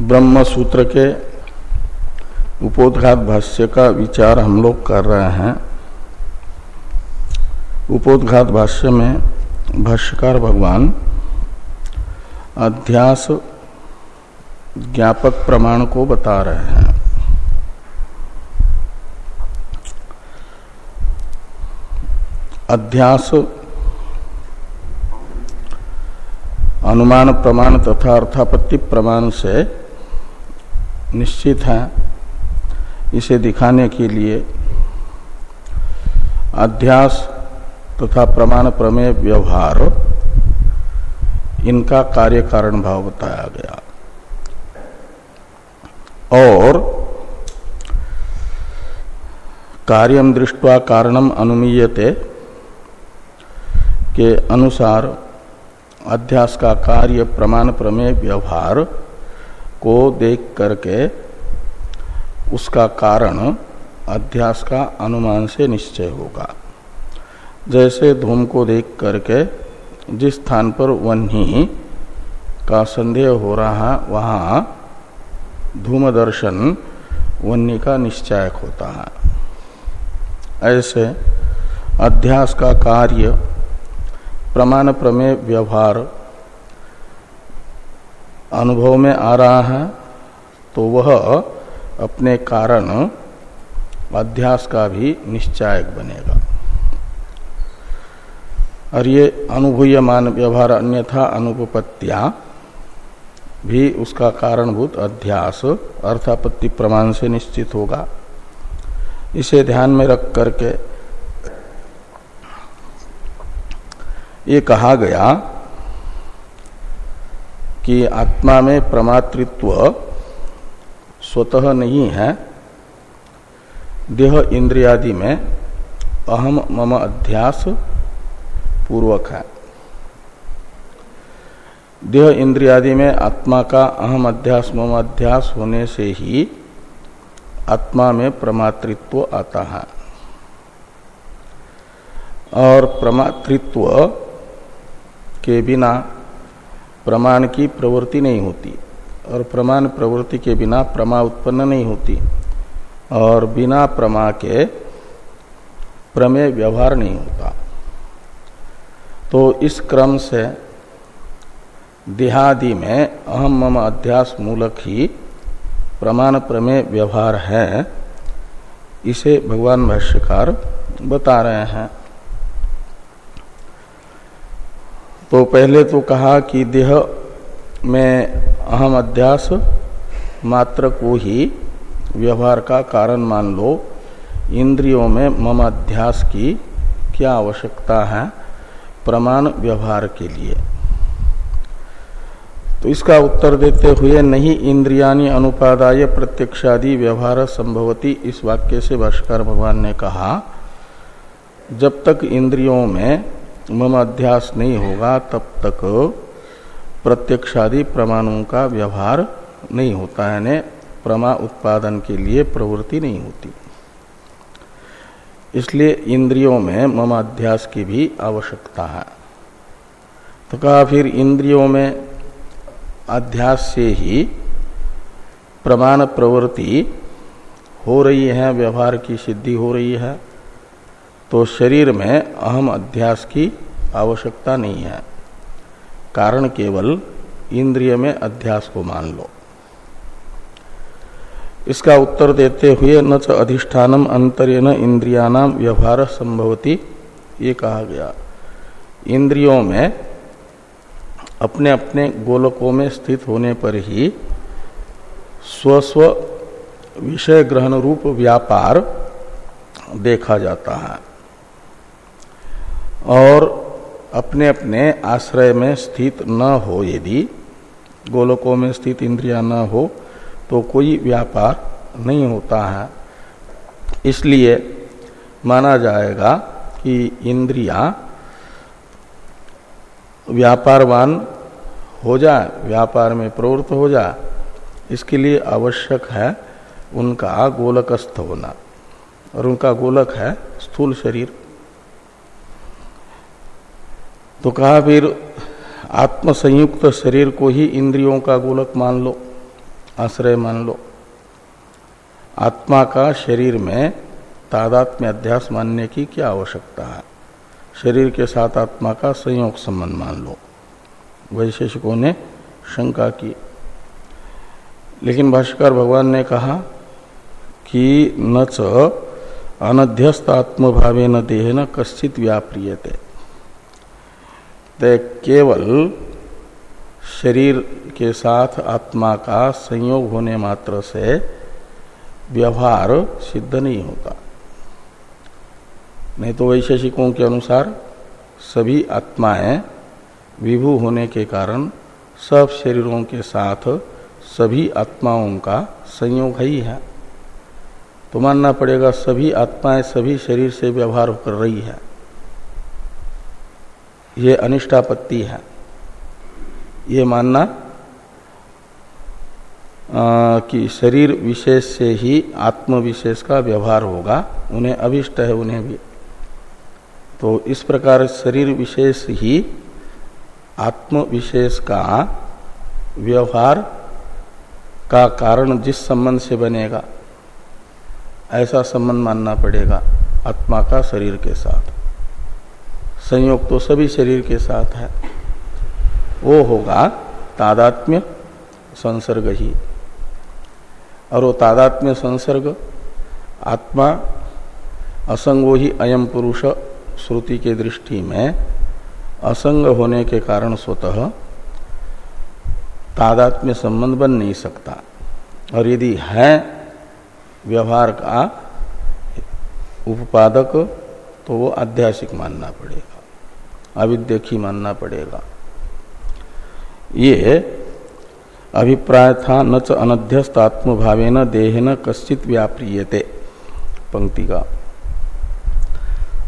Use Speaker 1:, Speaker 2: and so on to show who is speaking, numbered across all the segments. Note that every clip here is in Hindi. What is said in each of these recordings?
Speaker 1: ब्रह्म सूत्र के उपोदघात भाष्य का विचार हम लोग कर रहे हैं। उपोदघात भाष्य में भाष्यकार भगवान अध्यास ज्ञापक प्रमाण को बता रहे हैं। अध्यास अनुमान प्रमाण तथा अर्थापत्ति प्रमाण से निश्चित है इसे दिखाने के लिए अध्यास तथा प्रमाण प्रमेय व्यवहार इनका कार्य कारण भाव बताया गया। और कार्यम दृष्टवा कारणम अनुमीयते के अनुसार अध्यास का कार्य प्रमाण प्रमेय व्यवहार को देख करके उसका कारण अध्यास का अनुमान से निश्चय होगा। जैसे धूम को देख करके जिस स्थान पर वन्ही का संदेह हो रहा है वहाँ धूम दर्शन वन्नी का निश्चायक होता है। ऐसे अध्यास का कार्य प्रमाण प्रमेय व्यवहार अनुभव में आ रहा है तो वह अपने कारण अध्यास का भी निश्चायक बनेगा। और ये अनुभूयमान व्यवहार अन्यथा अनुपत्तियाँ भी उसका कारणभूत अध्यास अर्थापत्ति प्रमाण से निश्चित होगा। इसे ध्यान में रख करके ये कहा गया कि आत्मा में प्रमातृत्व स्वतः नहीं है। देह इंद्रियादि में अहम मम अध्यास पूर्वक है। देह इंद्रियादि में आत्मा का अहम अध्यास, मम अध्यास होने से ही आत्मा में प्रमातृत्व आता है। और प्रमातृत्व के बिना प्रमाण की प्रवृत्ति नहीं होती और प्रमाण प्रवृत्ति के बिना प्रमा उत्पन्न नहीं होती और बिना प्रमा के प्रमेय व्यवहार नहीं होता। तो इस क्रम से देहादि में अहम मम अध्यास मूलक ही प्रमाण प्रमेय व्यवहार है, इसे भगवान भाष्यकार बता रहे हैं। तो पहले तो कहा कि देह में अहम अध्यास मात्र को ही व्यवहार का कारण मान लो। इंद्रियों में मम अध्यास की क्या आवश्यकता है? प्रमाण व्यवहार के लिए। तो इसका उत्तर देते हुए नहीं इंद्रियानी अनुपादाय प्रत्यक्षादि व्यवहार संभवती इस वाक्य से भाष्कर भगवान ने कहा, जब तक इंद्रियों में मम अध्यास नहीं होगा, तब तक प्रत्यक्षादि प्रमाणों का व्यवहार नहीं होता है प्रमा उत्पादन के लिए प्रवृत्ति नहीं होती। इसलिए इंद्रियों में मम अध्यास की भी आवश्यकता है। तो कहा फिर इंद्रियों में अध्यास से ही प्रमाण प्रवृत्ति हो रही है, व्यवहार की सिद्धि हो रही है। तो शरीर में अहम अध्यास की आवश्यकता नहीं है। कारण केवल इंद्रिय में अध्यास को मान लो। इसका उत्तर देते हुए न च अधिष्ठानम अंतर्यन इंद्रियानाम व्यवहार संभवती ये कहा गया। इंद्रियों में अपने अपने गोलकों में स्थित होने पर ही स्वस्व विषय ग्रहण रूप व्यापार देखा जाता है। और अपने अपने आश्रय में स्थित न हो यदि गोलकों में स्थित इंद्रिया न हो तो कोई व्यापार नहीं होता है। इसलिए माना जाएगा कि इंद्रिया व्यापारवान हो जाए, व्यापार में प्रवृत्त हो जाए, इसके लिए आवश्यक है उनका गोलकस्थ होना। और उनका गोलक है स्थूल शरीर। तो कहा फिर आत्म संयुक्त शरीर को ही इंद्रियों का गोलक मान लो, आश्रय मान लो। आत्मा का शरीर में तादात्म्य अध्यास मानने की क्या आवश्यकता है? शरीर के साथ आत्मा का संयोग संबंध मान लो। वैशेषिकों ने शंका की। लेकिन भाष्कर भगवान ने कहा कि न च अनध्यस्त आत्मभावे न देह न कश्चित व्याप्रियते। केवल शरीर के साथ आत्मा का संयोग होने मात्र से व्यवहार सिद्ध नहीं होता। नहीं तो वैशेषिकों के अनुसार सभी आत्माएँ विभू होने के कारण सब शरीरों के साथ सभी आत्माओं का संयोग ही है। तो मानना पड़ेगा सभी आत्माएँ सभी शरीर से व्यवहार कर रही है। ये अनिष्टापत्ति है। ये मानना कि शरीर विशेष से ही आत्म विशेष का व्यवहार होगा, उन्हें अभिष्ट है, उन्हें भी। तो इस प्रकार शरीर विशेष ही आत्म विशेष का व्यवहार का कारण जिस संबंध से बनेगा, ऐसा संबंध मानना पड़ेगा आत्मा का शरीर के साथ। संयोग तो सभी शरीर के साथ है। वो होगा तादात्म्य संसर्ग ही। और वो तादात्म्य संसर्ग आत्मा असंगो ही अयम पुरुष श्रुति के दृष्टि में असंग होने के कारण स्वतः तादात्म्य संबंध बन नहीं सकता। और यदि है व्यवहार का उपादक तो वो आध्यासिक मानना पड़ेगा अविद्यखी मानना पड़ेगा। ये अभिप्राय था न च अनध्यस्त आत्मभावे न देह न कश्चित व्याप्रियते पंक्ति का।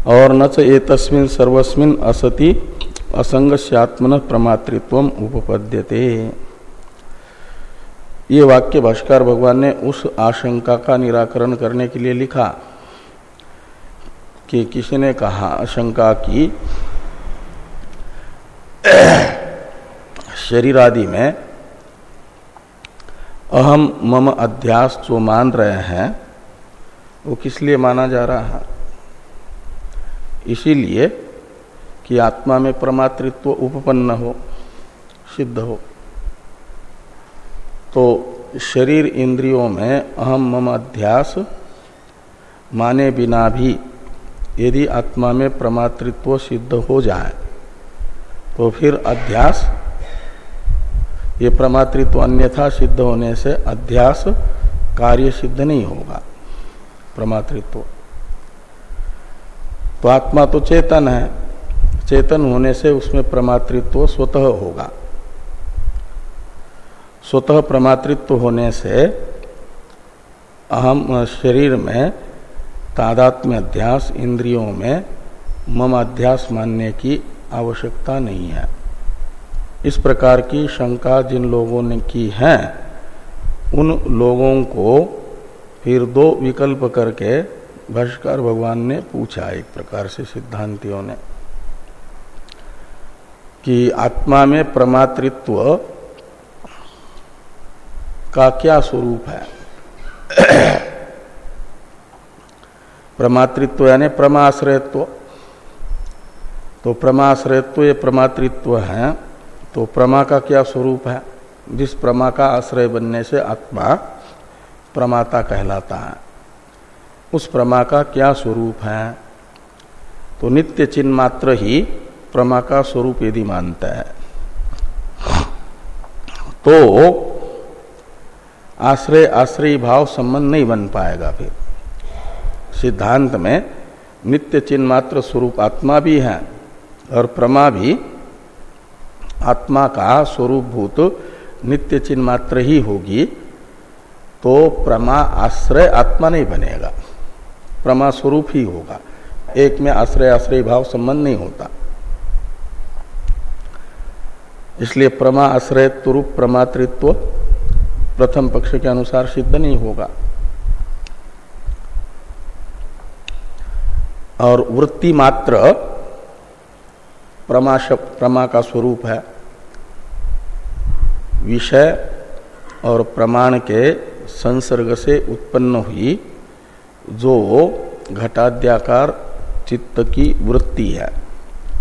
Speaker 1: और न च एतस्मिन सर्वस्मिन असति असंग आत्मन प्रमातृत्व उपपद्यते। ये वाक्य भाष्कर भगवान ने उस आशंका का निराकरण करने के लिए लिखा कि किसी ने कहा, आशंका की शरीर आदि में अहम मम अध्यास जो मान रहे हैं, वो किस लिए माना जा रहा? है इसीलिए कि आत्मा में प्रमातृत्व उपपन्न हो, सिद्ध हो। तो शरीर इंद्रियों में अहम मम अध्यास माने बिना भी यदि आत्मा में प्रमातृत्व सिद्ध हो जाए। तो फिर अध्यास। ये प्रमातृत्व अन्यथा सिद्ध होने से अध्यास कार्य सिद्ध नहीं होगा प्रमातृत्व तो आत्मा तो चेतन है, चेतन होने से उसमें प्रमातृत्व स्वतः होगा। स्वतः प्रमातृत्व होने से अहम शरीर में तादात्म्य अध्यास, इंद्रियों में मम अध्यास मानने की आवश्यकता नहीं है। इस प्रकार की शंका जिन लोगों ने की है, उन लोगों को फिर दो विकल्प करके भाष्कर भगवान ने पूछा एक प्रकार से सिद्धांतियों ने कि आत्मा में प्रमातृत्व का क्या स्वरूप है? प्रमातृत्व यानी प्रमाश्रयत्व। तो प्रमाश्रयत्व ये प्रमातृत्व है। तो प्रमा का क्या स्वरूप है? जिस प्रमा का आश्रय बनने से आत्मा प्रमाता कहलाता है। उस प्रमा का क्या स्वरूप है? तो नित्य चिन्ह मात्र ही प्रमा का स्वरूप यदि मानता है। तो आश्रय आश्रय भाव संबंध नहीं बन पाएगा फिर। सिद्धांत में नित्य चिन्ह मात्र स्वरूप आत्मा भी है। और प्रमा भी आत्मा का स्वरूप भूत नित्य चिन्ह मात्र ही होगी तो प्रमा आश्रय आत्मा नहीं बनेगा। प्रमा स्वरूप ही होगा। एक में आश्रय आश्रय भाव संबंध नहीं होता। इसलिए प्रमा आश्रय रूप प्रमातृत्व प्रथम पक्ष के अनुसार सिद्ध नहीं होगा। और वृत्ति मात्र प्रमा प्रमा का स्वरूप है। विषय और प्रमाण के संसर्ग से उत्पन्न हुई जो घटाद्याकार चित्त की वृत्ति है।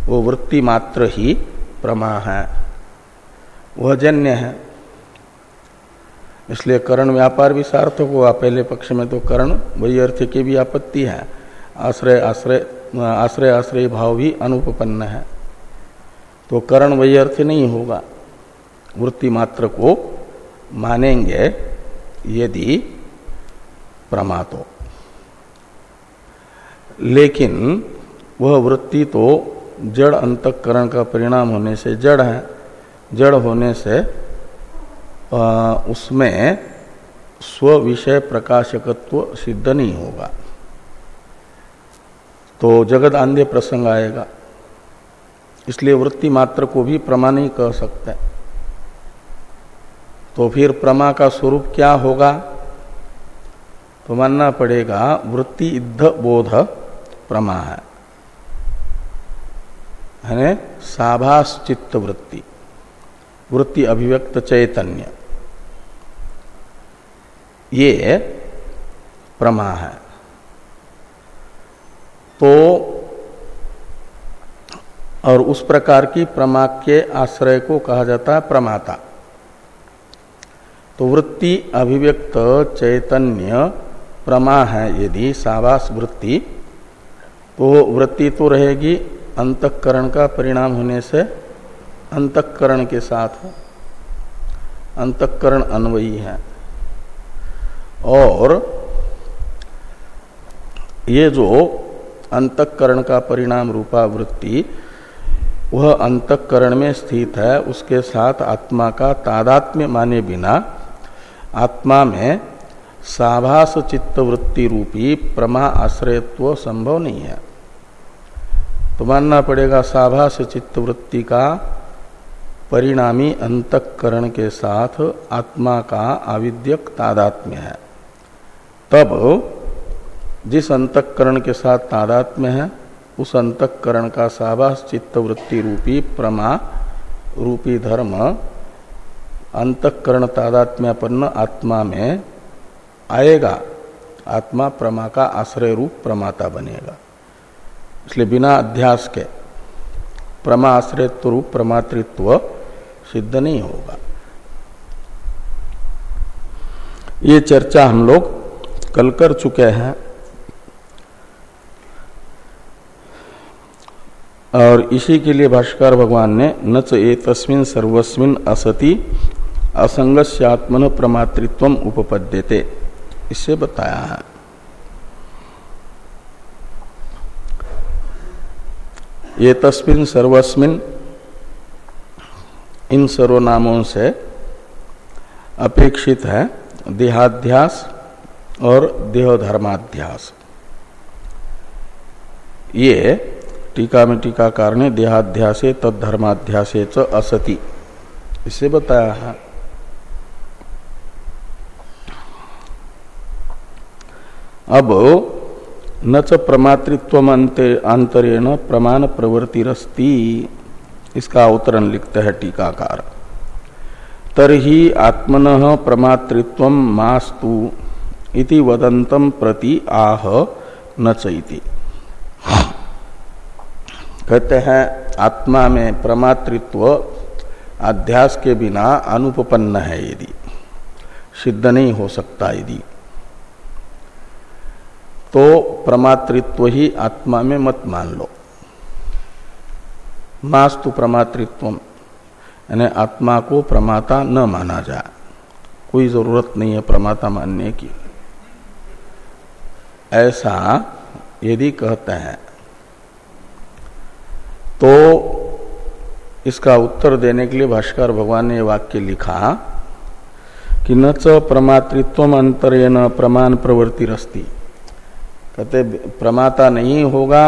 Speaker 1: वो वृत्ति मात्र ही प्रमा है। वह जन्य है। इसलिए करण व्यापार भी सार्थक हुआ। पहले पक्ष में तो करण, वही अर्थ की भी आपत्ति है। आश्रय आश्रय आश्रय आश्रय भाव भी अनुपन्न है। तो करण वही अर्थ नहीं होगा। वृत्ति मात्र को मानेंगे यदि प्रमातो। लेकिन वह वृत्ति तो जड़ अंतकरण का परिणाम होने से जड़ है। जड़ होने से आ, उसमें स्व विषय प्रकाशकत्व सिद्ध नहीं होगा। तो जगत आंध्य प्रसंग आएगा। इसलिए वृत्ति मात्र को भी प्रमा नहीं कह सकते। तो फिर प्रमा का स्वरूप क्या होगा? तो मानना पड़ेगा, वृत्ति इद्ध बोध प्रमा है। है साभास चित्त वृत्ति। वृत्ति अभिव्यक्त चैतन्य। ये प्रमा है। तो और उस प्रकार की प्रमा के आश्रय को कहा जाता है प्रमाता। तो वृत्ति अभिव्यक्त चैतन्य प्रमा है यदि सावास वृत्ति तो वृत्ति तो रहेगी अंतकरण का परिणाम होने से अंतकरण के साथ अंतकरण अन्वयी है। और ये जो अंतकरण का परिणाम रूपा वृत्ति वह अंतकरण में स्थित है, उसके साथ आत्मा का तादात्म्य माने बिना, आत्मा में साभास चित्त वृत्ति रूपी प्रमा आश्रयत्व संभव नहीं है। तो मानना पड़ेगा, साभास चित्त वृत्ति का परिणामी अंतकरण के साथ आत्मा का आविद्यक तादात्म्य है। तब जिस अंतकरण के साथ तादात्म्य है उस अंतकरण का साभास चित्त वृत्ति रूपी प्रमा, रूपी धर्म, अंतकरण तादात्म्यपन्न आत्मा में आएगा। आत्मा प्रमा का आश्रय रूप प्रमाता बनेगा। इसलिए बिना अध्यास के प्रमा आश्रयत्व रूप प्रमातृत्व सिद्ध नहीं होगा। ये चर्चा हम लोग कल कर चुके हैं। और इसी के लिए भाष्कर भगवान ने न च तस्मिन सर्वस्मिन असति, असंगस्यात्मन प्रमातृत्व उपपद्यते। इससे बताया है। ये तस्मिन सर्वस्मिन, इन सर्वनामों से अपेक्षित है देहाध्यास और देहधर्माध्यास। ये टीका में टीकाकार ने देहाध्यासे तद्धर्माध्यासे च असति। इसे बताया है। अब न च प्रमातृत्व आंतरेण प्रमाण प्रवृत्तिरस्ती। इसका अवतरण लिखते हैं टीकाकार। तरही आत्मन प्रमातृत्व मास्तु इति वदंतम प्रति आह न चैति कहते हैं आत्मा में प्रमातृत्व, अध्यास के बिना अनुपन्न है यदि, सिद्ध नहीं हो सकता यदि। तो प्रमातृत्व ही आत्मा में मत मान लो। मास्तु प्रमातृत्व यानी आत्मा को प्रमाता न माना जाए कोई ज़रूरत नहीं है प्रमाता मानने की। ऐसा यदि कहते हैं तो इसका उत्तर देने के लिए भाष्कर भगवान ने वाक्य लिखा कि न च प्रमातृत्व अंतरेण प्रमाण प्रवृत्ति रस्ती कहते, प्रमाता नहीं होगा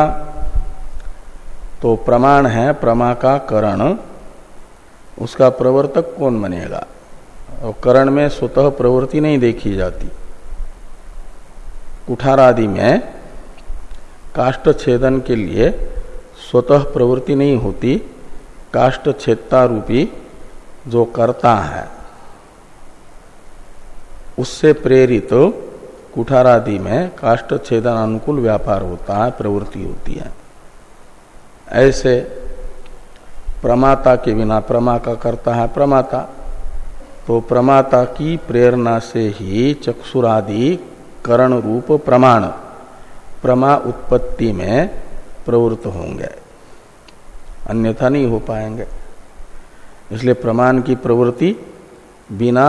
Speaker 1: तो प्रमाण है, प्रमा का करण। उसका प्रवर्तक कौन बनेगा? और करण में स्वतः प्रवृत्ति नहीं देखी जाती। कुठार आदि में काष्ट छेदन के लिए स्वतः प्रवृत्ति नहीं होती, काष्ट छेदता रूपी जो करता है, उससे प्रेरित तो कुठारादि में काष्ट छेदन अनुकूल व्यापार होता है, प्रवृत्ति होती है। ऐसे प्रमाता के बिना प्रमा का करता है प्रमाता तो प्रमाता की प्रेरणा से ही चक्षुरादि करण रूप प्रमाण, प्रमा उत्पत्ति में प्रवृत्त होंगे। अन्यथा नहीं हो पाएँगे इसलिए प्रमाण की प्रवृत्ति बिना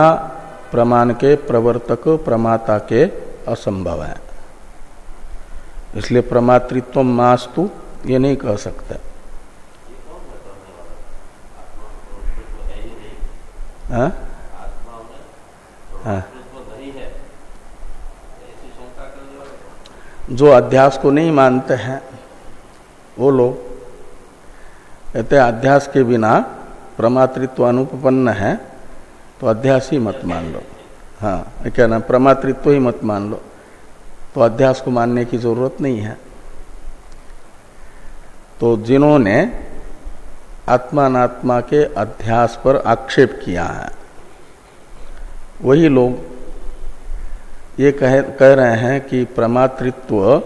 Speaker 1: प्रमाण के प्रवर्तक प्रमाता के असंभव है इसलिए प्रमातृत्व मास्तु, ये नहीं कह सकते हाँ? हाँ। जो अध्यास को नहीं मानते हैं, वो लोग कहते अध्यास के बिना प्रमातृत्व अनुपन्न है तो अध्यास ही मत मान लो। हाँ क्या ना, प्रमातृत्व ही मत मान लो। तो अध्यास को मानने की ज़रूरत नहीं है। तो जिन्होंने आत्मात्मा के अध्यास पर आक्षेप किया है, वही लोग ये कह कह रहे हैं कि प्रमातृत्व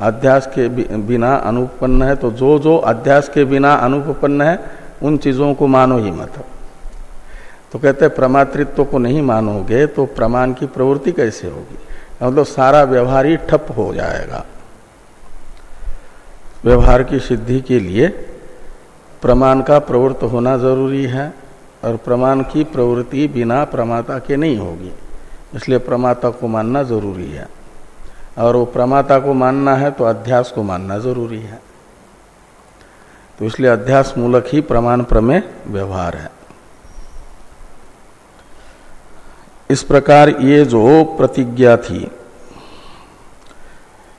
Speaker 1: अध्यास के बिना अनुपन्न है तो जो जो अध्यास के बिना अनुपन्न है, उन चीज़ों को मानो ही मत। तो कहते हैं, प्रमातृत्व को नहीं मानोगे तो प्रमाण की प्रवृत्ति कैसे होगी? मतलब सारा व्यवहार ही ठप हो जाएगा। व्यवहार की सिद्धि के लिए प्रमाण का प्रवृत्त होना ज़रूरी है, और प्रमाण की प्रवृत्ति बिना प्रमाता के नहीं होगी। इसलिए प्रमाता को मानना ज़रूरी है। और वो प्रमाता को मानना है तो अध्यास को मानना ज़रूरी है। तो इसलिए अध्यास मूलक ही प्रमाण प्रमेय व्यवहार है। इस प्रकार ये जो प्रतिज्ञा थी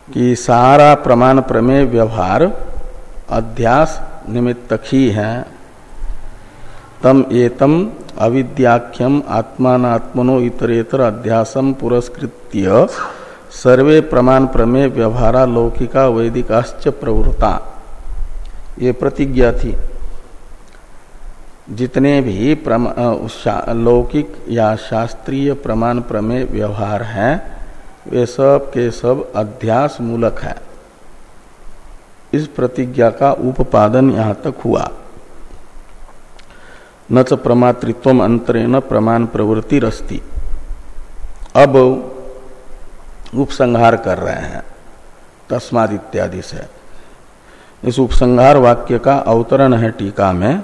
Speaker 1: कि सारा प्रमाण प्रमेय व्यवहार अध्यास निमित्तक ही है, तम एतम अविद्याख्यम आत्मात्मनो इतरेतर अध्यासम पुरस्कृत्य सर्वे प्रमाण प्रमेय व्यवहारा लौकिका वैदिकाश्च प्रवृत्ता ये प्रतिज्ञा थी। जितने भी लौकिक या शास्त्रीय प्रमाण प्रमेय व्यवहार हैं, वे सब के सब अध्यास मूलक है। इस प्रतिज्ञा का उपादन यहाँ तक हुआ। न च प्रमातृत्व अंतरेण प्रमाण प्रवृत्ति रस्ती अब उपसंहार कर रहे हैं। तस्माद इत्यादि से। इस उपसंहार वाक्य का अवतरण है टीका में।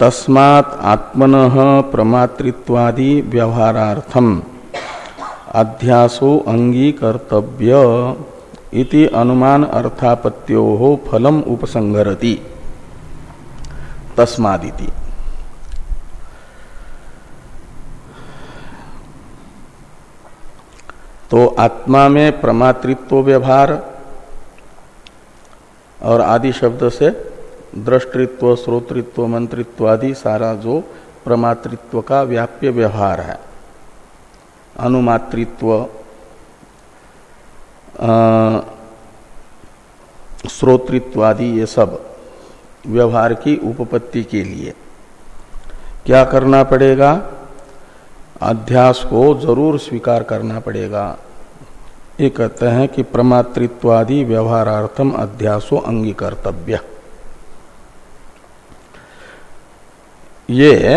Speaker 1: तस्मात् आत्मन प्रमातृत्वादि व्यवहारार्थम अध्यासो अंगीकर्तव्य इति अनुमान अर्थापत्यो फलम उपसंगरति तस्मादिति। तो आत्मा में प्रमातृत्व व्यवहार और आदि शब्द से दृष्टित्व, श्रोतृत्व, मंत्रित्व आदि सारा जो प्रमातृत्व का व्याप्य व्यवहार है। अनुमातृत्व श्रोतृत्व आदि ये सब व्यवहार की उपपत्ति के लिए। क्या करना पड़ेगा? अध्यास को ज़रूर स्वीकार करना पड़ेगा। ये कहते हैं कि प्रमातृत्वादि व्यवहारार्थम अध्यासो अंगीकर्तव्य। ये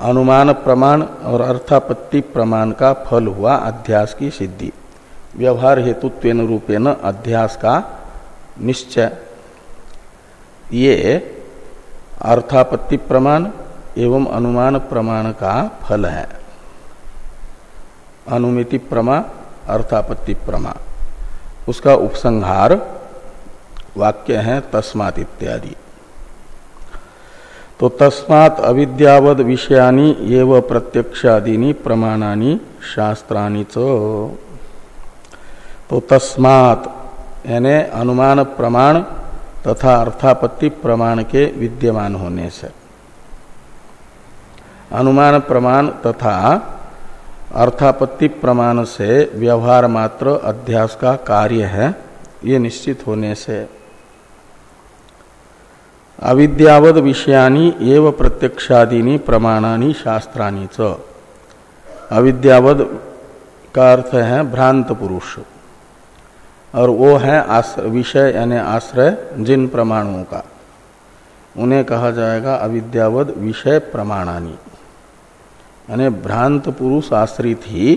Speaker 1: अनुमान प्रमाण और अर्थापत्ति प्रमाण का फल हुआ अध्यास की सिद्धि। व्यवहार हेतुत्व रूपेण अध्यास का निश्चय। ये अर्थापत्ति प्रमाण एवं अनुमान प्रमाण का फल है। अनुमिति प्रमा, अर्थापत्ति प्रमा। उसका उपसंहार, वाक्य है तस्मात इत्यादि। तो तस्मात अविद्यावद विषयानी एव प्रत्यक्षादीनी, प्रमाणानी, शास्त्राणी तो तस्मात, यानी अनुमान प्रमाण तथा अर्थापत्ति प्रमाण के विद्यमान होने से। अनुमान प्रमाण तथा अर्थापत्ति प्रमाण से व्यवहार मात्र अध्यास का कार्य है, ये निश्चित होने से। अविद्यावद विषयानी एवं प्रत्यक्षादीनी प्रमाणानी शास्त्रानी च। अविद्यावद का अर्थ है भ्रांत पुरुष। और वो है विषय यानी आश्रय जिन प्रमाणों का। उन्हें कहा जाएगा अविद्यावद विषय प्रमाणानी। यानी भ्रांत पुरुष आश्रित ही,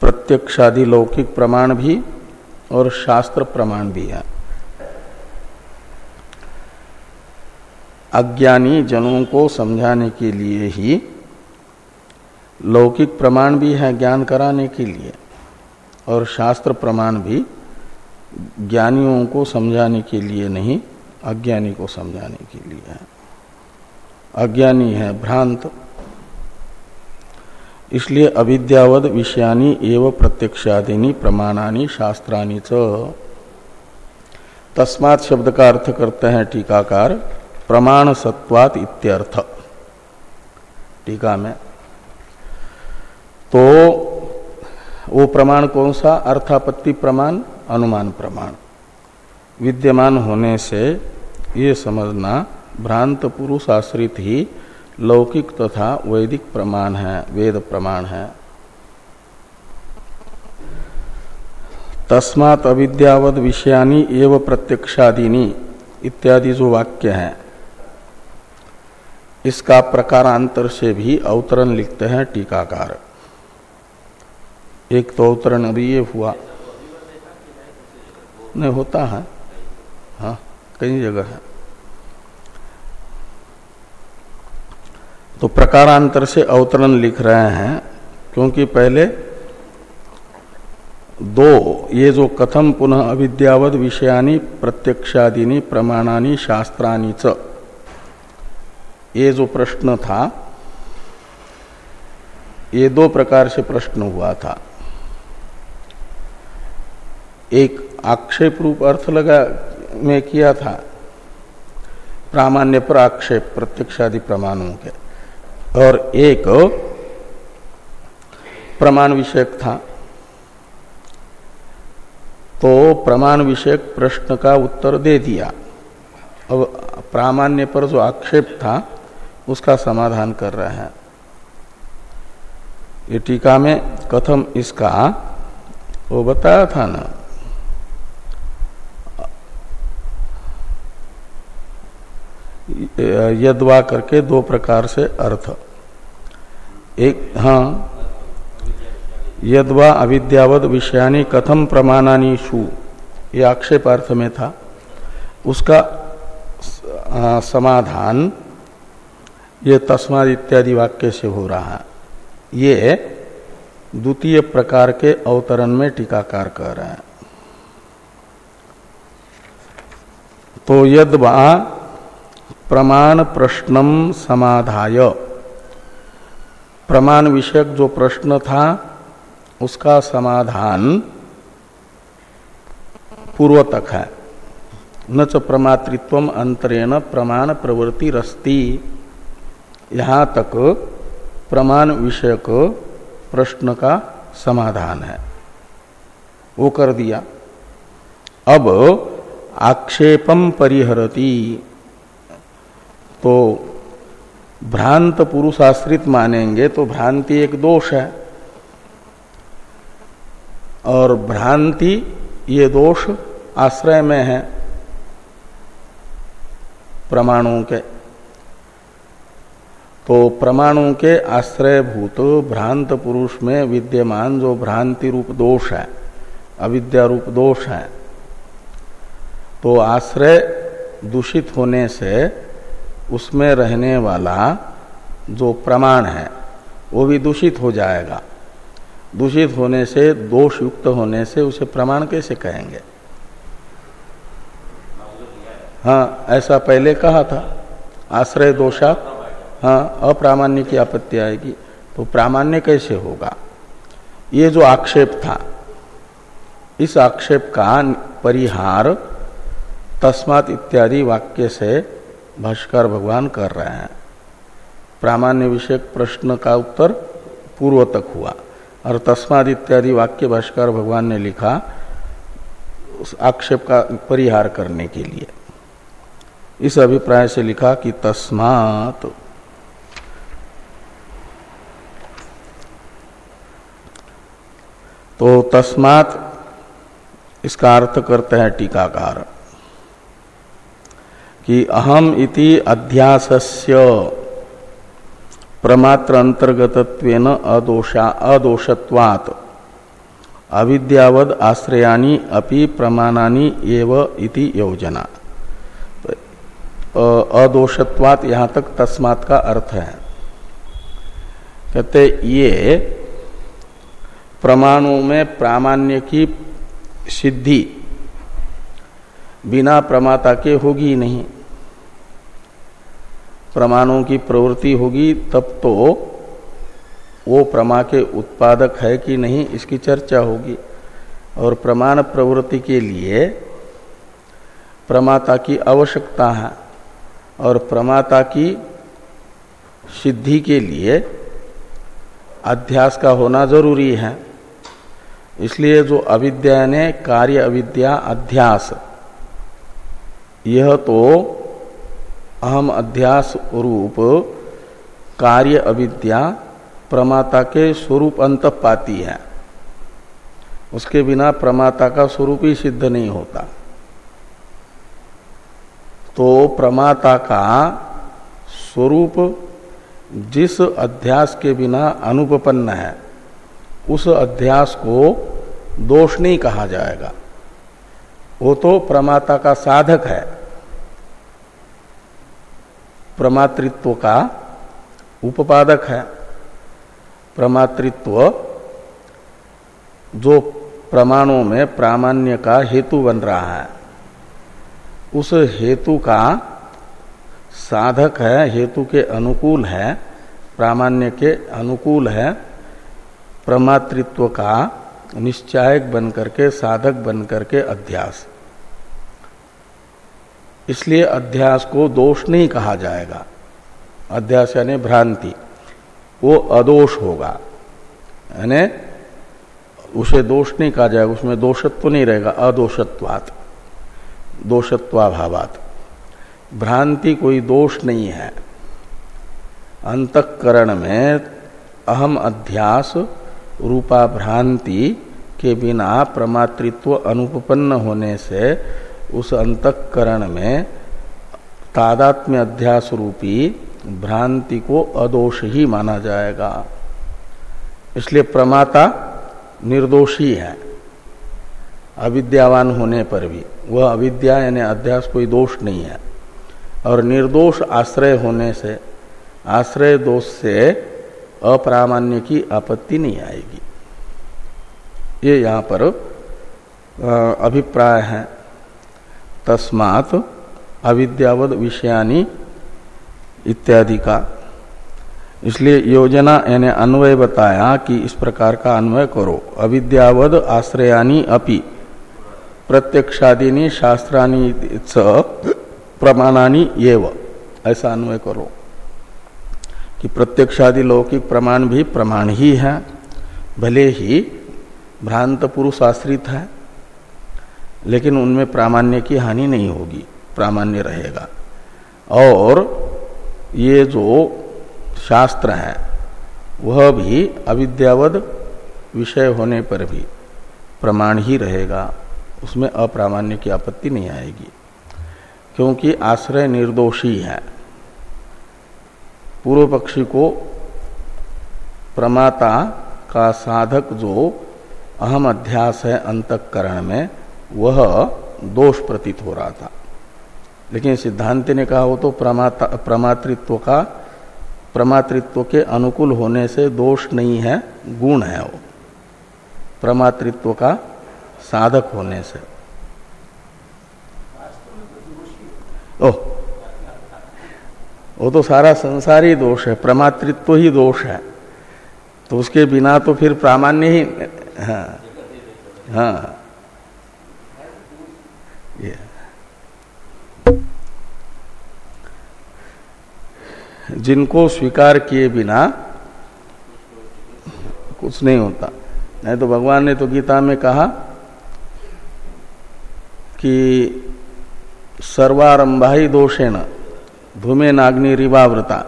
Speaker 1: प्रत्यक्षादि लौकिक प्रमाण भी और शास्त्र प्रमाण भी है। अज्ञानी जनों को समझाने के लिए ही लौकिक प्रमाण भी है ज्ञान कराने के लिए, और शास्त्र प्रमाण भी ज्ञानियों को समझाने के लिए नहीं, अज्ञानी को समझाने के लिए है। अज्ञानी है, भ्रांत इसलिए अविद्यावद विषयानी एवं प्रत्यक्षादिनी प्रमाणानी शास्त्रानी च। तस्मात शब्द का अर्थ करते हैं टीकाकार प्रमाण सत्वात इत्यर्थ। टीका में तो वो प्रमाण कौन सा? अर्थापत्ति प्रमाण, अनुमान प्रमाण। विद्यमान होने से ये समझना भ्रांत पुरुष आश्रित ही लौकिक तथा वैदिक प्रमाण है, वेद प्रमाण है। तस्मात अविद्यावद विषयानी एवं प्रत्यक्षादिनी, इत्यादि जो वाक्य है। इसका प्रकारांतर से भी अवतरण लिखते हैं टीकाकार। एक तो अवतरण अभी ये हुआ। नहीं, होता है। हाँ कई जगह है। तो प्रकारांतर से अवतरण लिख रहे हैं, क्योंकि पहले दो, ये जो कथम पुनः अविद्यावद विषयानी, प्रत्यक्षादिनी, प्रमाणानी, शास्त्रानी च, ये जो प्रश्न था, ये दो प्रकार से प्रश्न हुआ था। एक आक्षेप रूप अर्थ लगा, में किया था, प्रामाण्य पर आक्षेप, प्रत्यक्षादि प्रमाणों के। और एक प्रमाण विषयक था। तो प्रमाण विषयक प्रश्न का उत्तर दे दिया। अब प्रामाण्य पर जो आक्षेप था, उसका समाधान कर रहे हैं। ये टीका में कथम इसका वो बताया था ना यदवा करके दो प्रकार से अर्थ। एक हाँ यदवा अविद्यावद विषयानी कथम प्रमाणानी शु, ये आक्षेप अर्थ में था। उसका समाधान, ये तस्माद इत्यादि वाक्य से हो रहा है। ये द्वितीय प्रकार के अवतरण में टीकाकार कह रहे हैं। तो यदवा प्रमाण प्रश्नम समाधाय। प्रमाण विषयक जो प्रश्न था, उसका समाधान पूर्व तक है। न च प्रमातृत्व अंतरेण प्रमाण प्रवृत्ति रस्ती। यहाँ तक प्रमाण विषयक प्रश्न का समाधान है। वो कर दिया। अब आक्षेपम परिहरती। तो भ्रांत पुरुष आश्रित मानेंगे तो भ्रांति एक दोष है। और भ्रांति ये दोष आश्रय में है प्रमाणों के। तो प्रमाणों के आश्रय भूत भ्रांत पुरुष में विद्यमान जो भ्रांति रूप दोष है, अविद्या रूप दोष है तो आश्रय दूषित होने से उसमें रहने वाला जो प्रमाण है, वो भी दूषित हो जाएगा। दूषित होने से, दोष युक्त होने से उसे प्रमाण कैसे कहेंगे? हाँ ऐसा पहले कहा था। आश्रय दोषात हाँ अप्रामाण्य की आपत्ति आएगी तो प्रामाण्य कैसे होगा? ये जो आक्षेप था, इस आक्षेप का परिहार तस्मात इत्यादि वाक्य से भाष्कर भगवान कर रहे हैं। प्रामाण्य विषय प्रश्न का उत्तर पूर्व तक हुआ। और तस्माद इत्यादि वाक्य भाष्कर भगवान ने लिखा उस आक्षेप का परिहार करने के लिए। इस अभिप्राय से लिखा कि तस्मात तो तस्मात इसका अर्थ करते हैं टीकाकार। कि अहम इति अध्यासस्य। प्रमात्र अंतर्गतत्वेन अदोषा, अदोषत्वात्। अविद्यावद आश्रयानी अपि प्रमाणानी एव इति योजना। अदोषत्वात यहाँ तक तस्मात का अर्थ है। कहते, ये प्रमाणों में प्रामाण्य की सिद्धि बिना प्रमाता के होगी नहीं। प्रमाणों की प्रवृत्ति होगी, तब तो वो प्रमा के उत्पादक है कि नहीं, इसकी चर्चा होगी। और प्रमाण प्रवृत्ति के लिए प्रमाता की आवश्यकता है और प्रमाता की सिद्धि के लिए अध्यास का होना ज़रूरी है। इसलिए जो अविद्या ने कार्य अविद्या अध्यास, यह तो अहम अध्यास रूप कार्य अविद्या प्रमाता के स्वरूप अंत पाती है। उसके बिना प्रमाता का स्वरूप ही सिद्ध नहीं होता। तो प्रमाता का स्वरूप जिस अध्यास के बिना अनुपन्न है, उस अध्यास को दोष नहीं कहा जाएगा। वो तो प्रमाता का साधक है। प्रमातृत्व का उपादक है। प्रमातृत्व जो प्रमाणों में प्रामाण्य का हेतु बन रहा है। उस हेतु का साधक है, हेतु के अनुकूल है, प्रामाण्य के अनुकूल है। प्रमातृत्व का निश्चायक बनकर के, साधक बनकर के अध्यास। इसलिए अध्यास को दोष नहीं कहा जाएगा। अध्यास यानी भ्रांति। वो अदोष होगा। यानी उसे दोष नहीं कहा जाएगा, उसमें दोषत्व नहीं रहेगा, अदोषत्वात। दोषत्वाभावात। भ्रांति कोई दोष नहीं है। अंतकरण में अहम अध्यास रूपा भ्रांति के बिना प्रमातृत्व अनुपन्न होने से उस अंतकरण में तादात्म्य अध्यास रूपी भ्रांति को अदोष ही माना जाएगा। इसलिए प्रमाता निर्दोषी है। अविद्यावान होने पर भी, वह अविद्या यानी अध्यास कोई दोष नहीं है। और निर्दोष आश्रय होने से, आश्रय दोष से अप्रामाण्य की आपत्ति नहीं आएगी। ये यहाँ पर अभिप्राय है। तस्मात अविद्यावद विषयानी इत्यादि का। इसलिए योजना यानी अन्वय बताया कि इस प्रकार का अन्वय करो। अविद्यावद आश्रयानी अपि प्रत्यक्षादिनी, शास्त्रानी प्रमाणानी एव। ऐसा अन्वय करो। कि प्रत्यक्षादि लौकिक प्रमाण भी प्रमाण ही है। भले ही भ्रांत पुरुष आश्रित है। लेकिन उनमें प्रामाण्य की हानि नहीं होगी, प्रामाण्य रहेगा। और ये जो शास्त्र है, वह भी अविद्यावद विषय होने पर भी प्रमाण ही रहेगा, उसमें अप्रामाण्य की आपत्ति नहीं आएगी। क्योंकि आश्रय निर्दोषी है। पूर्व पक्षी को प्रमाता का साधक जो अहम अध्यास है अंतकरण में वह दोष प्रतीत हो रहा था। लेकिन सिद्धांत ने कहा, वो तो प्रमाता, प्रमातृत्व का, प्रमातृत्व के अनुकूल होने से दोष नहीं है, गुण है वो। प्रमातृत्व का साधक होने से। ओह। वो तो सारा संसारी दोष है, प्रमातृत्व ही दोष है। तो उसके बिना तो फिर प्रामाण्य ही हाँ। हाँ। ये जिनको स्वीकार किए बिना कुछ नहीं होता। नहीं तो भगवान ने तो गीता में कहा कि सर्वारंभा ही दोषेण धूमे नाग्नि रिवावृता।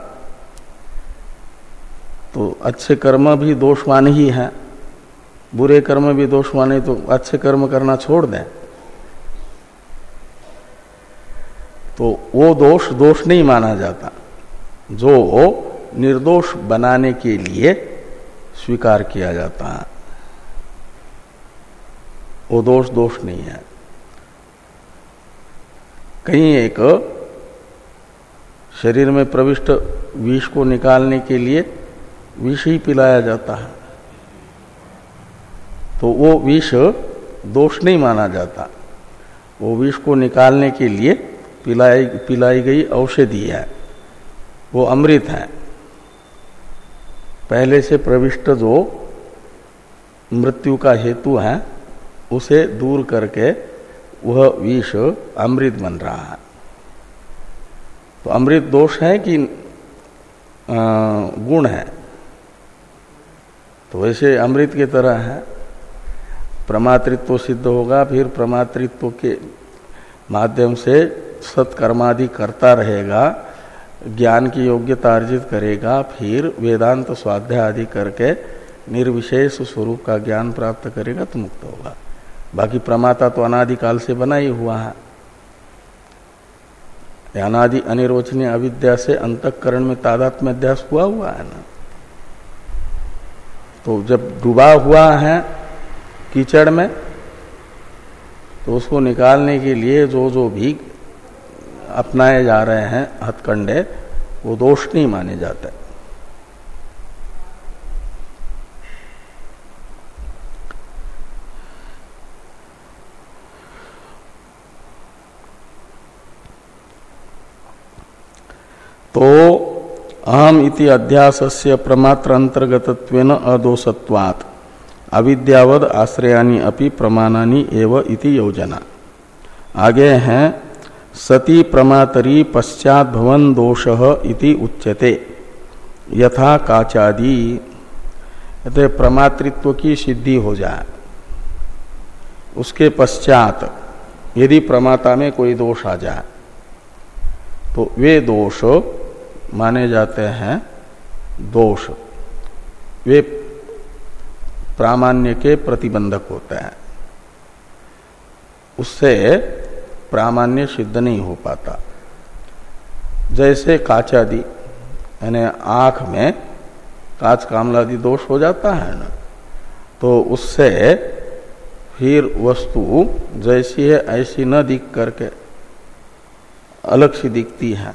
Speaker 1: तो अच्छे कर्म भी दोषवान ही है। बुरे कर्म भी दोषवान माने तो अच्छे कर्म करना छोड़ दें। तो वो दोष दोष नहीं माना जाता। जो निर्दोष बनाने के लिए स्वीकार किया जाता है। वो दोष दोष नहीं है। कहीं एक शरीर में प्रविष्ट विष को निकालने के लिए विष ही पिलाया जाता है। तो वो विष दोष नहीं माना जाता। वो विष को निकालने के लिए पिलाई पिलाई गई औषधि है। वो अमृत है। पहले से प्रविष्ट जो मृत्यु का हेतु है, उसे दूर करके वह विष अमृत बन रहा है। तो अमृत दोष है कि गुण है? तो वैसे अमृत की तरह है। प्रमातृत्व सिद्ध होगा, फिर प्रमातृत्व के माध्यम से सत्कर्मादि करता रहेगा, ज्ञान की योग्यता अर्जित करेगा, फिर वेदांत स्वाध्याय आदि करके निर्विशेष स्वरूप का ज्ञान प्राप्त करेगा तो मुक्त होगा। बाकी प्रमाता तो अनादिकाल से बना ही हुआ है। अनादि अनिर्वचनीय अविद्या से अंतकरण में तादात में अध्यास हुआ हुआ है ना? तो जब डूबा हुआ है कीचड़ में तो उसको निकालने के लिए जो जो भी अपनाए जा रहे हैं हथकंडे, वो दोष नहीं माने जाते। तो अहम इति अध्यास से प्रमात्र अंतर्गत अदोषत्वात्। अविद्यावद आश्रयानी अपि प्रमाणानी एव इति योजना। आगे हैं सती प्रमातरी पश्चात भवन दोष इति उच्यते। यथा काचादि प्रमातृत्व की सिद्धि हो जाए। उसके पश्चात यदि प्रमाता में कोई दोष आ जाए तो वे दोष माने जाते हैं दोष। वे प्रामाण्य के प्रतिबंधक होते हैं। उससे प्रामाण्य सिद्ध नहीं हो पाता। जैसे काचादि, यानी आँख में काच कामलादि दोष हो जाता है ना तो उससे फिर वस्तु जैसी है, ऐसी न दिख करके अलग सी दिखती है।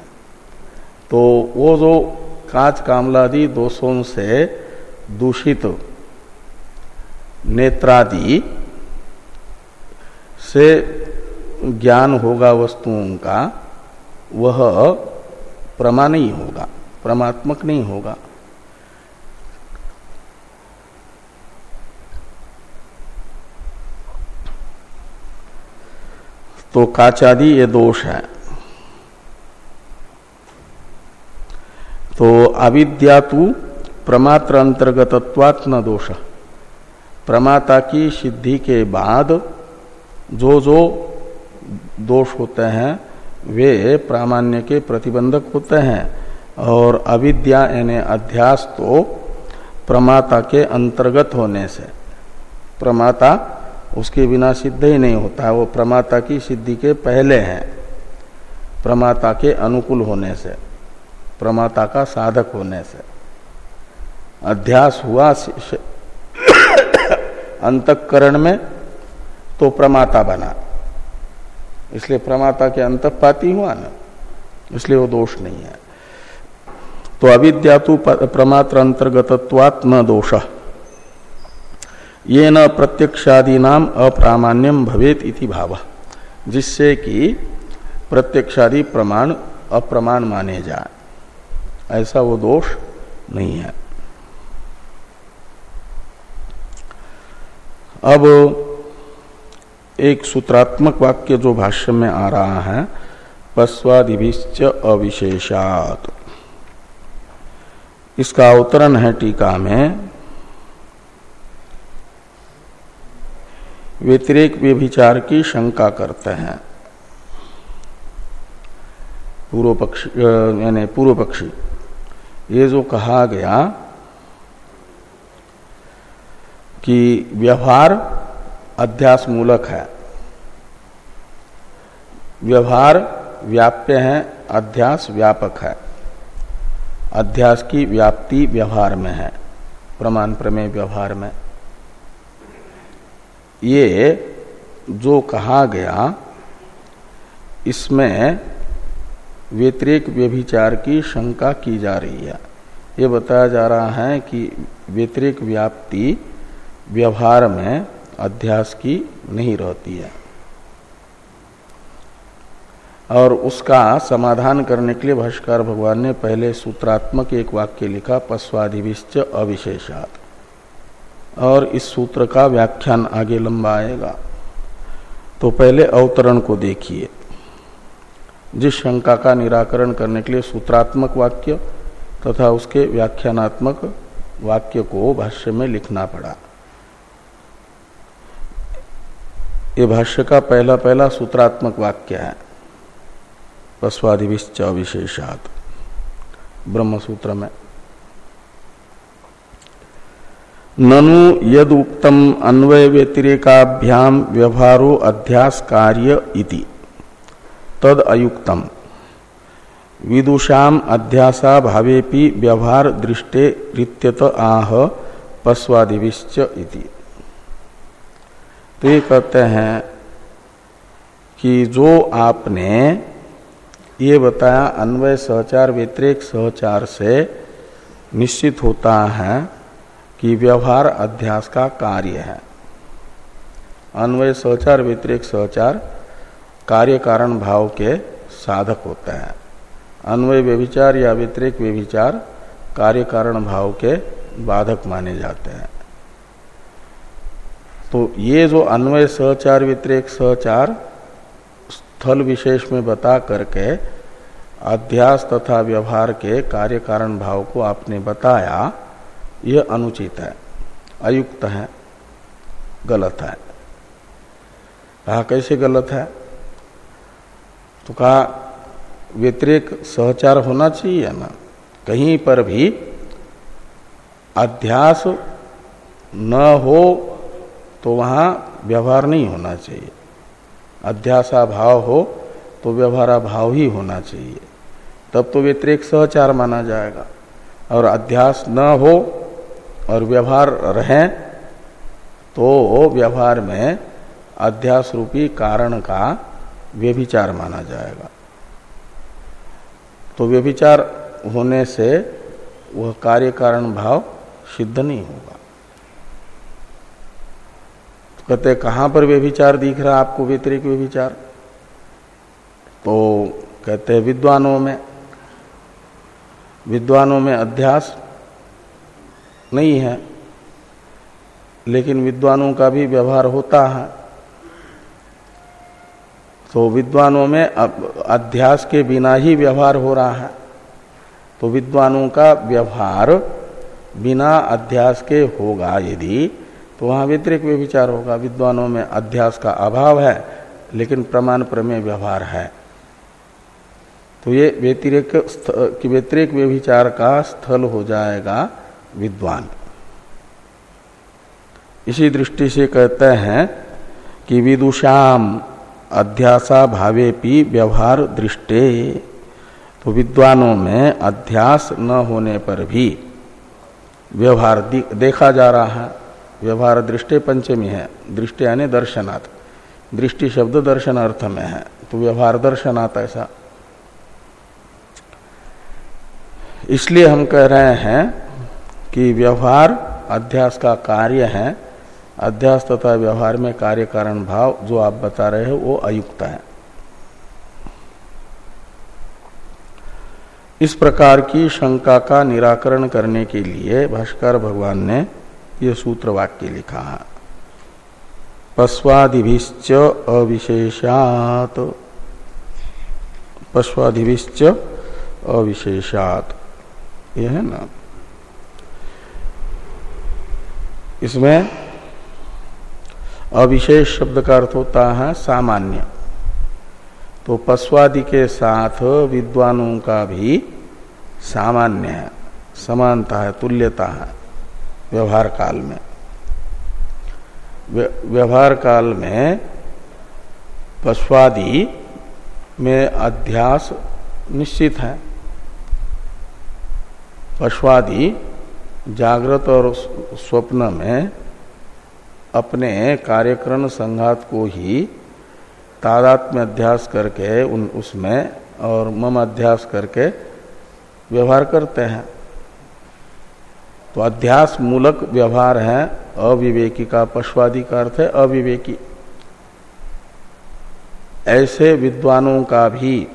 Speaker 1: तो वो जो कांच कामलादि दोषों से दूषित नेत्रादि से ज्ञान होगा वस्तुओं का, वह प्रमा नहीं होगा, परमात्मक नहीं होगा। तो काचादि ये दोष है। तो अविद्या तु प्रमात्र अंतर्गतत्वात् न दोष। प्रमाता की सिद्धि के बाद जो जो दोष होते हैं, वे प्रामाण्य के प्रतिबंधक होते हैं। और अविद्या यानी अध्यास तो प्रमाता के अंतर्गत होने से। प्रमाता उसके बिना सिद्ध ही नहीं होता है वो प्रमाता की सिद्धि के पहले हैं। प्रमाता के अनुकूल होने से, प्रमाता का साधक होने से। अध्यास हुआ अंतकरण में तो प्रमाता बना। इसलिए प्रमाता के अंतपाती हुआ ना, इसलिए वो दोष नहीं है। तो अविद्या तो प्रमात्र अंतर्गतत्वात् न दोष। ये न प्रत्यक्षादि नाम अप्रामाण्यम भवेत इति भाव। जिससे कि प्रत्यक्षादि प्रमाण, अप्रमाण माने जाए। ऐसा वो दोष नहीं है। अब एक सूत्रात्मक वाक्य जो भाष्य में आ रहा है पश्वादिभिश्च अविशेषात। इसका अवतरण है टीका में। व्यतिरेक व्यभिचार की शंका करते हैं। पूर्व पक्षी यानी पूर्व पक्षी ये जो कहा गया कि व्यवहार अध्यास मूलक है। व्यवहार व्याप्य है, अध्यास व्यापक है। अध्यास की व्याप्ति व्यवहार में है, प्रमाण प्रमेय व्यवहार में। ये जो कहा गया, इसमें व्यतिरिक व्यभिचार की शंका की जा रही है। ये बताया जा रहा है कि व्यतिरिक व्याप्ति व्यवहार में अध्यास की नहीं रहती है। और उसका समाधान करने के लिए भाष्कर भगवान ने पहले सूत्रात्मक एक वाक्य लिखा पश्वाधिविश्च अविशेषात। और इस सूत्र का व्याख्यान आगे लंबा आएगा। तो पहले अवतरण को देखिए। जिस शंका का निराकरण करने के लिए सूत्रात्मक वाक्य तथा उसके व्याख्यानात्मक वाक्य को भाष्य में लिखना पड़ा। ये भाष्य का पहला पहला सूत्रात्मक वाक्य है। पस्वादिविश्च विशेषात ब्रह्म सूत्र में। ननु यद उक्तम अन्वय व्यतिरेकाभ्याम व्यवहारो अध्यास कार्य इति। तद अयुक्तम विदुषाम अध्यासा भावेपि व्यवहार दृष्टे रित्यत आह पस्वादिविश्च इति। तो ये कहते हैं कि जो आपने ये बताया अन्वय सहचार, व्यतिरिक सहचार से निश्चित होता है कि व्यवहार अध्यास का कार्य है। अन्वय सहचार, व्यतिरिक सहचार कार्य कारण भाव के साधक होते हैं। अन्वय व्यभिचार या व्यतिरिक व्यभिचार कार्य कारण भाव के बाधक माने जाते हैं। तो ये जो अन्वय सहचार व्यतिरेक सहचार स्थल विशेष में बता करके अध्यास तथा व्यवहार के कार्य कारण भाव को आपने बताया यह अनुचित है, अयुक्त है, गलत है। कहा, कैसे गलत है? तो कहा, व्यतिरिक सहचार होना चाहिए ना। कहीं पर भी अध्यास न हो तो वहाँ व्यवहार नहीं होना चाहिए। अध्यासा भाव हो तो व्यवहारा भाव ही होना चाहिए। तब तो व्यतिरिक सहचार माना जाएगा। और अध्यास न हो और व्यवहार रहे तो व्यवहार में अध्यास रूपी कारण का व्यभिचार माना जाएगा। तो व्यभिचार होने से वह कार्य कारण भाव सिद्ध नहीं होगा। कहते कहाँ पर व्यभिचार दिख रहा आपको व्यतिरिक व्यभिचार तो कहते हैं, विद्वानों में विद्वानों में अध्यास नहीं है, लेकिन विद्वानों का भी व्यवहार होता है। तो विद्वानों में अध्यास के बिना ही व्यवहार हो रहा है। तो विद्वानों का व्यवहार बिना अध्यास के होगा यदि तो वहाँ व्यतिरिक विचार होगा, विद्वानों में अध्यास का अभाव है, लेकिन प्रमाण प्रमेय व्यवहार है। तो ये व्यतिरिक व्यतिरिक व्यभिचार का स्थल हो जाएगा विद्वान। इसी दृष्टि से कहते हैं कि विदुषाम अध्यासा भावे पी व्यवहार दृष्टे। तो विद्वानों में अध्यास न होने पर भी व्यवहार देखा जा रहा है। व्यवहार दृष्टि पंचमी है, दृष्टि यानी दर्शनात्। दृष्टि शब्द दर्शन अर्थ में है तो व्यवहार दर्शनात् ऐसा। इसलिए हम कह रहे हैं कि व्यवहार अध्यास का कार्य है, अध्यास तथा व्यवहार में कार्य कारण भाव जो आप बता रहे हो, वो अयुक्त है। इस प्रकार की शंका का निराकरण करने के लिए भाष्कर भगवान ने यह सूत्र वाक्य लिखा। है पश्वादिभिश्च अविशेषात। पश्वादिभिश्च अविशेषात। यह है ना? इसमें अविशेष शब्द का अर्थ होता है सामान्य। तो पशुआदि के साथ विद्वानों का भी सामान्य है, समानता है, तुल्यता है। व्यवहार काल में। व्यवहार काल में पश्वादि में अध्यास निश्चित है। पश्वादि जागृत और स्वप्न में अपने कार्यक्रम संघात को ही तादात्म्य अध्यास करके उन उसमें और मम अध्यास करके व्यवहार करते हैं। तो अध्यास मूलक व्यवहार है। अविवेकी का पशुवादी का अर्थ है अविवेकी। ऐसे विद्वानों का भी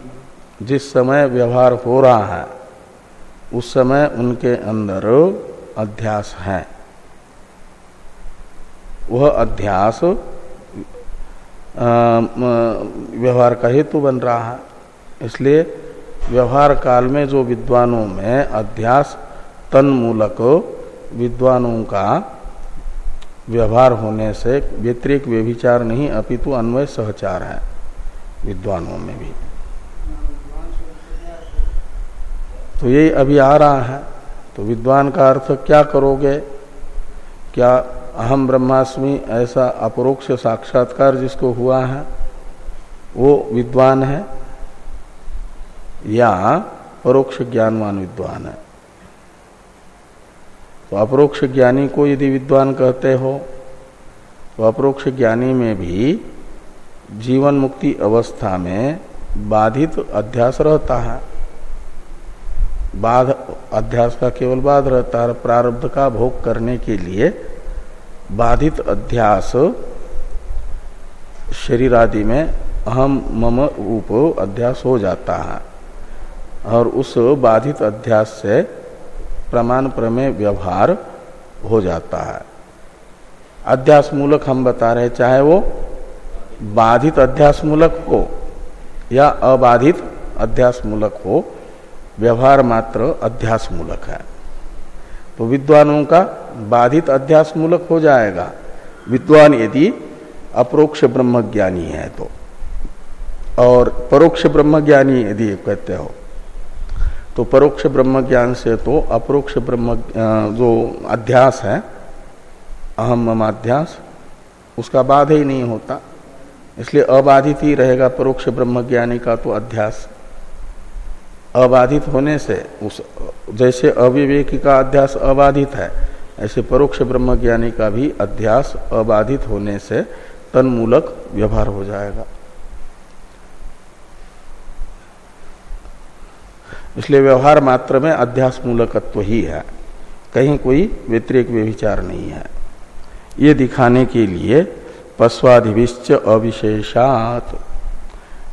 Speaker 1: जिस समय व्यवहार हो रहा है, उस समय उनके अंदर अध्यास है। वह अध्यास व्यवहार का हेतु बन रहा है। इसलिए व्यवहार काल में जो विद्वानों में अध्यास तन्मूलक विद्वानों का व्यवहार होने से व्यतिरिक व्यभिचार नहीं, अपितु अन्वय सहचार है, विद्वानों में भी। तो यही अभी आ रहा है तो विद्वान का अर्थ क्या करोगे? क्या अहम ब्रह्मास्मि ऐसा अपरोक्ष साक्षात्कार जिसको हुआ है, वो विद्वान है? या परोक्ष ज्ञानवान विद्वान है? तो अपरोक्ष ज्ञानी को यदि विद्वान कहते हो तो अपरोक्ष ज्ञानी में भी जीवन मुक्ति अवस्था में बाधित अध्यास रहता है। बाध, अध्यास का केवल बाध रहता है। प्रारब्ध का भोग करने के लिए बाधित अध्यास शरीर आदि में अहम मम रूप अध्यास हो जाता है। और उस बाधित अध्यास से प्रमाण प्रमेय व्यवहार हो जाता है। अध्यास मूलक हम बता रहे चाहे वो बाधित अध्यास मूलक हो या अबाधित अध्यास मूलक हो, व्यवहार मात्र अध्यास मूलक है। तो विद्वानों का बाधित अध्यास मूलक हो जाएगा। विद्वान यदि अप्रोक्ष ब्रह्मज्ञानी है तो। और परोक्ष ब्रह्मज्ञानी यदि कहते हो तो परोक्ष ब्रह्म ज्ञान से तो अपरोक्ष ब्रह्म जो अध्यास है, अहम ममाध्यास उसका बाध ही नहीं होता। इसलिए अबाधित ही रहेगा परोक्ष ब्रह्म ज्ञानी का तो अध्यास। अबाधित होने से उस, जैसे अविवेकी का अध्यास अबाधित है, ऐसे परोक्ष ब्रह्म ज्ञानी का भी अध्यास अबाधित होने से तन्मूलक व्यवहार हो जाएगा। इसलिए व्यवहार मात्र में अध्यास मूलकत्व ही है। कहीं कोई व्यतिरिक व्यभिचार नहीं है। ये दिखाने के लिए पश्वादिविश्च अविशेषात।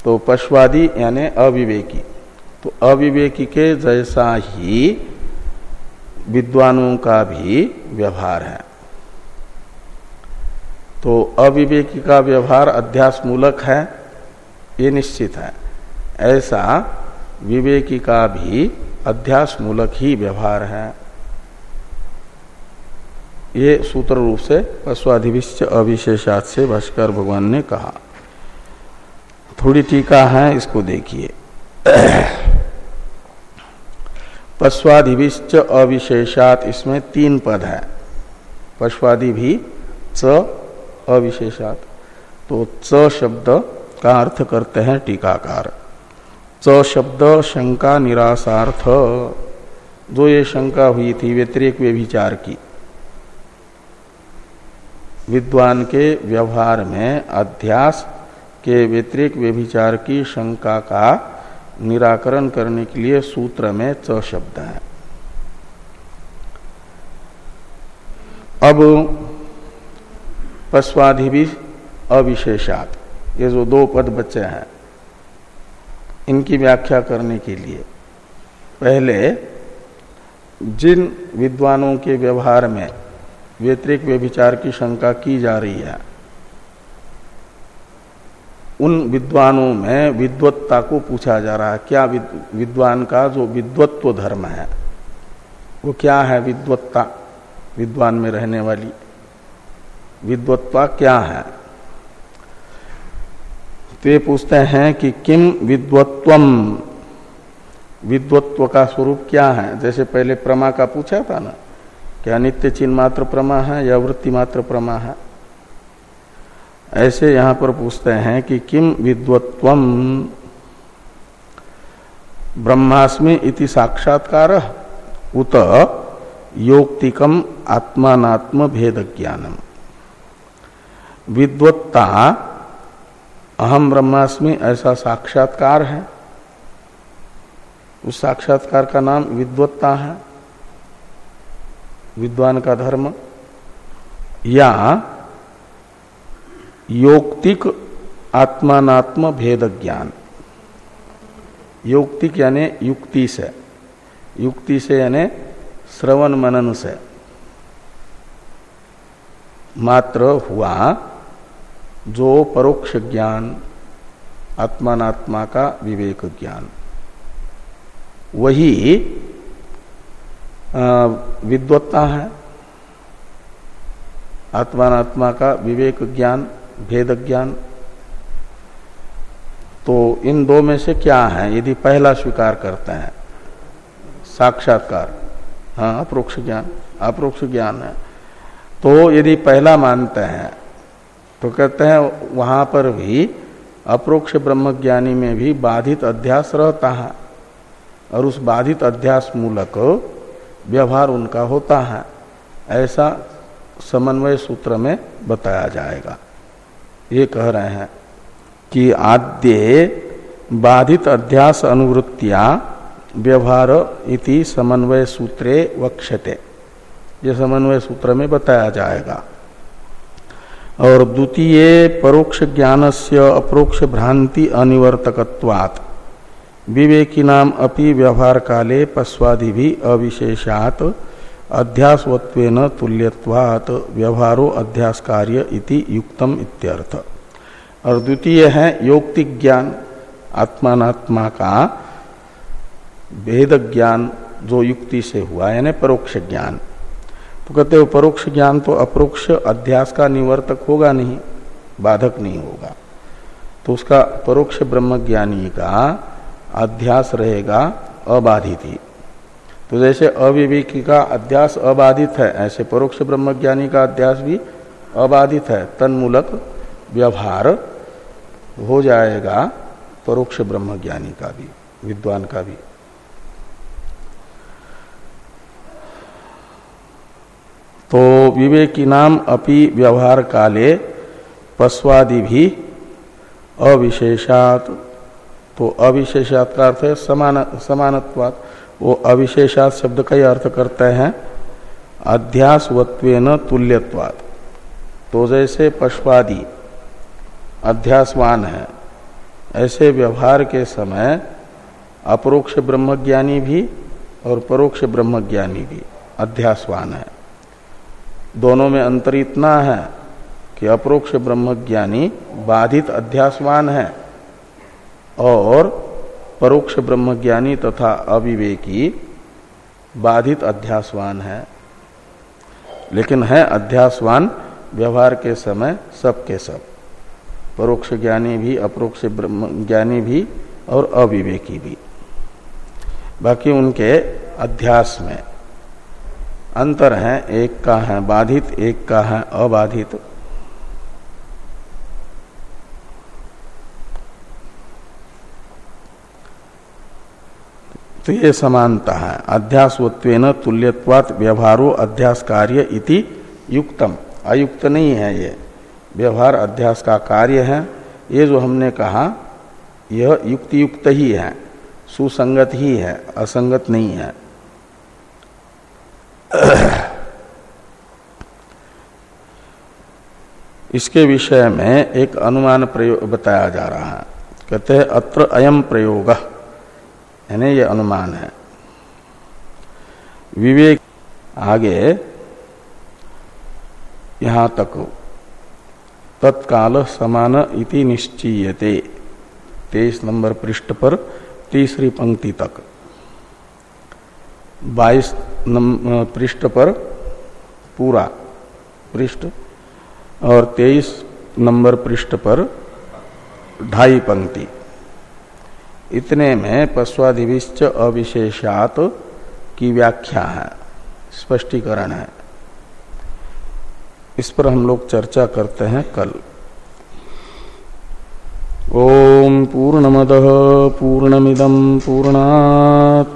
Speaker 1: तो पश्वादि यानी अविवेकी। तो अविवेकी के जैसा ही विद्वानों का भी व्यवहार है। तो अविवेकी का व्यवहार अध्यास मूलक है, ये निश्चित है। ऐसा विवेकी का भी अध्यास मूलक ही व्यवहार है। ये सूत्र रूप से पशुअधिविश्च अविशेषात से भाष्कर भगवान ने कहा। थोड़ी टीका है, इसको देखिए। पश्वाधिविश्च अविशेषात, इसमें तीन पद है। पश्वादि भी च अविशेषात। तो च शब्द का अर्थ करते हैं टीकाकार। च शब्द शंका निराशार्थ। जो ये शंका हुई थी व्यतिरिक व्यभिचार की। विद्वान के व्यवहार में, अध्यास के व्यतिरिक व्यभिचार की शंका का निराकरण करने के लिए सूत्र में च शब्द है। अब पश्वाधि भी अविशेषात। ये जो दो पद बच्चे हैं इनकी व्याख्या करने के लिए। पहले, जिन विद्वानों के व्यवहार में व्यतिरिक व्यभिचार की शंका की जा रही है, उन विद्वानों में विद्वत्ता को पूछा जा रहा है, क्या विद्वान का जो विद्वत्व धर्म है, वो क्या है विद्वत्ता, विद्वान में रहने वाली? विद्वत्ता क्या है? तो ये पूछते हैं कि किम विद्वत्वम? विद्वत्व का स्वरूप क्या है? जैसे पहले प्रमा का पूछा था ना क्या नित्य चिन्ह मात्र प्रमा है या वृत्ति मात्र प्रमा है? ऐसे यहाँ पर पूछते हैं कि किम विद्वत्व ब्रह्मास्मि इति साक्षात्कार उत योक्तिकम आत्मात्म भेद ज्ञानम विद्वत्ता अहम ब्रह्मास्मि, ऐसा साक्षात्कार है। उस साक्षात्कार का नाम विद्वत्ता है। विद्वान का धर्म या योक्तिक आत्मात्म भेद ज्ञान योक्तिक यानी युक्ति से। युक्ति से यानी श्रवण मनन से। मात्र हुआ जो परोक्ष ज्ञान आत्मात्मा का विवेक ज्ञान। वही विद्वत्ता है। आत्मात्मा का विवेक ज्ञान, भेद ज्ञान। तो इन दो में से क्या है? यदि पहला स्वीकार करते हैं, साक्षात्कार हाँ अप्रोक्ष ज्ञान अप्रोक्ष ज्ञान है। तो यदि पहला मानते हैं तो कहते हैं, वहाँ पर भी अप्रोक्ष ब्रह्मज्ञानी में भी बाधित अध्यास रहता है। और उस बाधित अध्यास मूलक व्यवहार उनका होता है। ऐसा समन्वय सूत्र में बताया जाएगा। ये कह रहे हैं कि आद्य बाधित अध्यास अनुवृत्तिया व्यवहार इति समन्वय सूत्रे वक्षते ये समन्वय सूत्र में बताया जाएगा। और द्वितीय परोक्ष ज्ञान से अप्रोक्ष भ्रांति अनिवर्तकत्वात्। विवेकी नाम अपि व्यवहार काले पश्वादि भी अविशेषात अध्यासवत्वेन तुल्यवात व्यवहारो अध्यास कार्य इति युक्तम इत्यर्थ। और द्वितीय है योक्तिक ज्ञान आत्मात्मा का भेद ज्ञान जो युक्ति से हुआ, यानी परोक्ष ज्ञान। तो कहते हो, परोक्ष ज्ञान तो अप्रोक्ष अध्यास का निवर्तक होगा नहीं, बाधक नहीं होगा। तो उसका परोक्ष ब्रह्म ज्ञानी का अध्यास रहेगा अबाधित ही। तो जैसे अविवेकी का अध्यास अबाधित है, ऐसे परोक्ष ब्रह्मज्ञानी का अध्यास भी अबाधित है। तन्मूलक व्यवहार हो जाएगा परोक्ष ब्रह्मज्ञानी का भी, विद्वान का भी। तो विवेकी नाम अपि व्यवहार काले पश्वादि भी अविशेषात। तो अविशेषात का अर्थ है समान, समानत्वात। वो अविशेषात शब्द का ही अर्थ करते हैं, अध्यासवत्वेन तुल्यत्वात। तो जैसे पश्वादि अध्यासवान है, ऐसे व्यवहार के समय अपरोक्ष ब्रह्मज्ञानी भी और परोक्ष ब्रह्मज्ञानी भी अध्यासवान है। दोनों में अंतर इतना है कि अपरोक्ष ब्रह्मज्ञानी बाधित अध्यासवान है और परोक्ष ब्रह्मज्ञानी तथा अविवेकी बाधित अध्यासवान है। लेकिन है अध्यासवान व्यवहार के समय सब के सब। परोक्ष ज्ञानी भी, अप्रोक्ष ब्रह्म ज्ञानी भी और अविवेकी भी। बाकी उनके अध्यास में अंतर है, एक का है, बाधित, एक का है, अबाधित। तो ये समानता है। अध्यासवत्वेन तुल्यवात व्यवहारो अध्यास कार्य इति युक्तम। अयुक्त नहीं है ये। व्यवहार अध्यास का कार्य है। ये जो हमने कहा, यह युक्ति युक्त ही है, सुसंगत ही है, असंगत नहीं है। इसके विषय में एक अनुमान प्रयोग बताया जा रहा है। कहते हैं, अत्र अयम प्रयोग। यानी ये अनुमान है। विवेक, आगे, यहाँ तक। तत्काल समान इति निश्चयते। तेईस नंबर पृष्ठ पर, तीसरी पंक्ति तक। बाईस पृष्ठ पर पूरा पृष्ठ और तेईस नंबर पृष्ठ पर ढाई पंक्ति। इतने में पश्वाधिविश्च अविशेषात की व्याख्या है, स्पष्टीकरण है। इस पर हम लोग चर्चा करते हैं कल। ओम पूर्ण पूर्णमद पूर्णमिदम पूर्णात्।